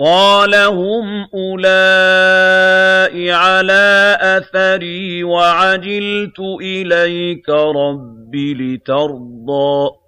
قَالَ هُمْ أُولَاءِ عَلَىٰ أَثَرِي وَعَجِلْتُ إِلَيْكَ رَبِّ لِتَرْضَىٰ